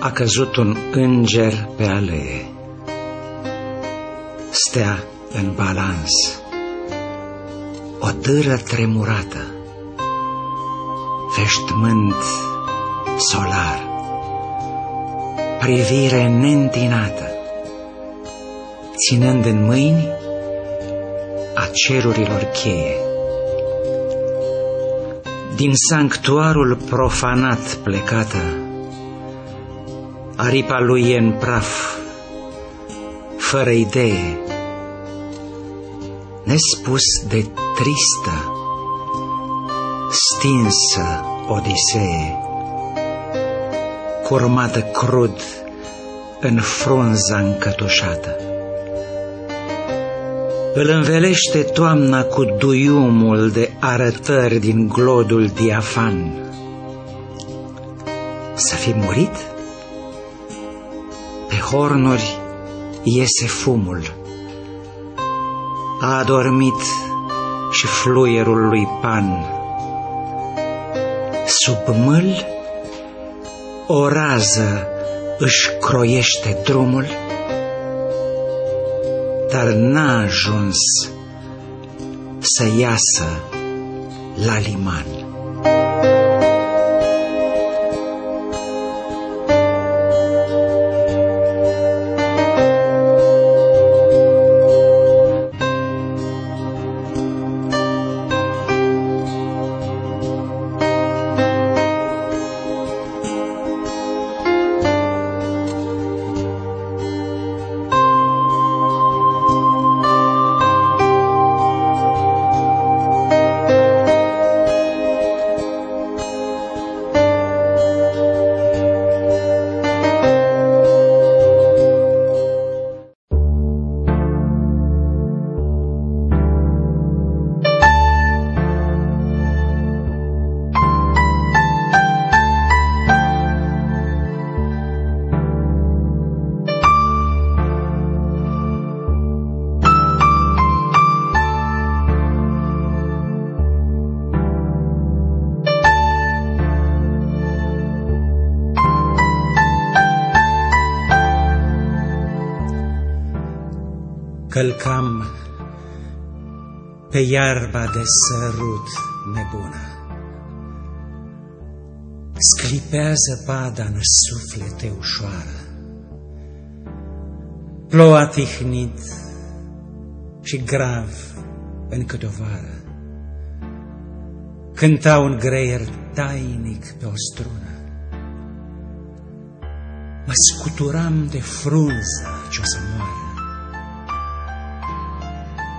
a căzut un înger pe alee. Stea în balans, o târă tremurată, veștmânt solar, privire neîntinată, ținând în mâini a cerurilor cheie. Din sanctuarul profanat plecată, aripa lui e în praf, fără idee, nespus de tristă, stinsă odisee, curmată crud în frunza încătușată. Îl învelește toamna cu duiumul de arătări din glodul diafan. Să fi murit? Pe hornuri iese fumul. A adormit și fluierul lui Pan. Sub mâl o rază își croiește drumul dar n-a ajuns să iasă la liman. Călcam pe iarba de sărut nebună. Sclipează pada în suflete ușoară. Ploua tihnit și grav în câte o vară. Cânta un greier tainic pe o strună. Mă scuturam de frunza ce o să moară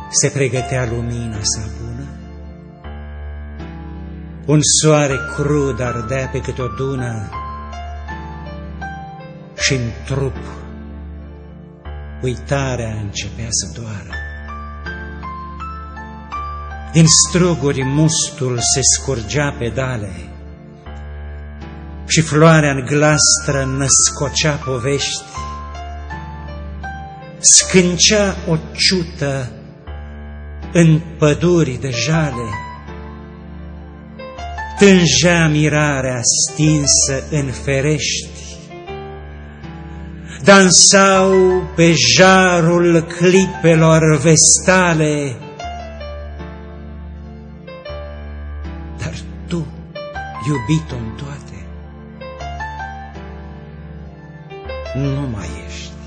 se pregătea lumina să bună. Un soare crud ardea pe câte o dună și în trup uitarea începea să doară. Din struguri mustul se scurgea pe dale și floarea în glastră născocea povești. Scâncea o ciută în păduri de jale, tângea mirarea stinsă în ferești, dansau pe jarul clipelor vestale, dar tu, iubito în toate, nu mai ești.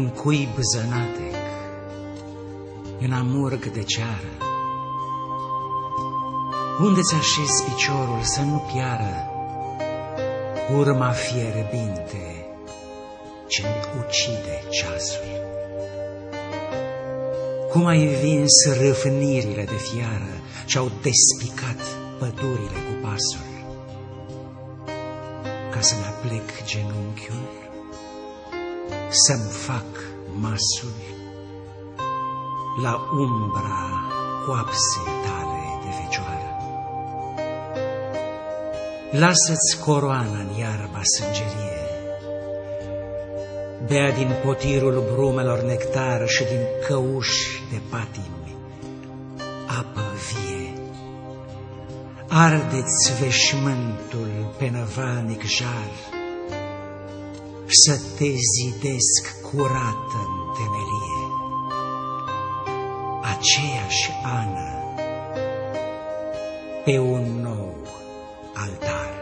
În cuib zănatec, în amurg de ceară, unde ți așezi piciorul să nu piară urma fierbinte ce ucide ceasul? Cum ai vins râfnirile de fiară ce-au despicat pădurile cu pasul? Ca să-mi aplec genunchiul, să-mi fac masul la umbra coapsei tale de fecioară. Lasă-ți coroana în iarba sângerie, Bea din potirul brumelor nectar și din căuși de patimi apă vie. Ardeți veșmântul pe năvalnic jar, să te zidesc curată în temelie. Aceeași Ana pe un nou altar.